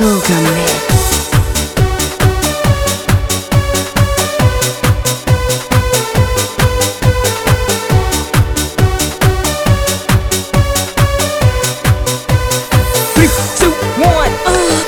Suga Mix.